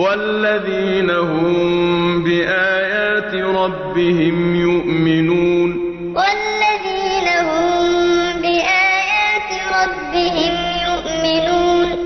والذين هم بآيات ربهم يؤمنون والذين هم بآيات ربهم يؤمنون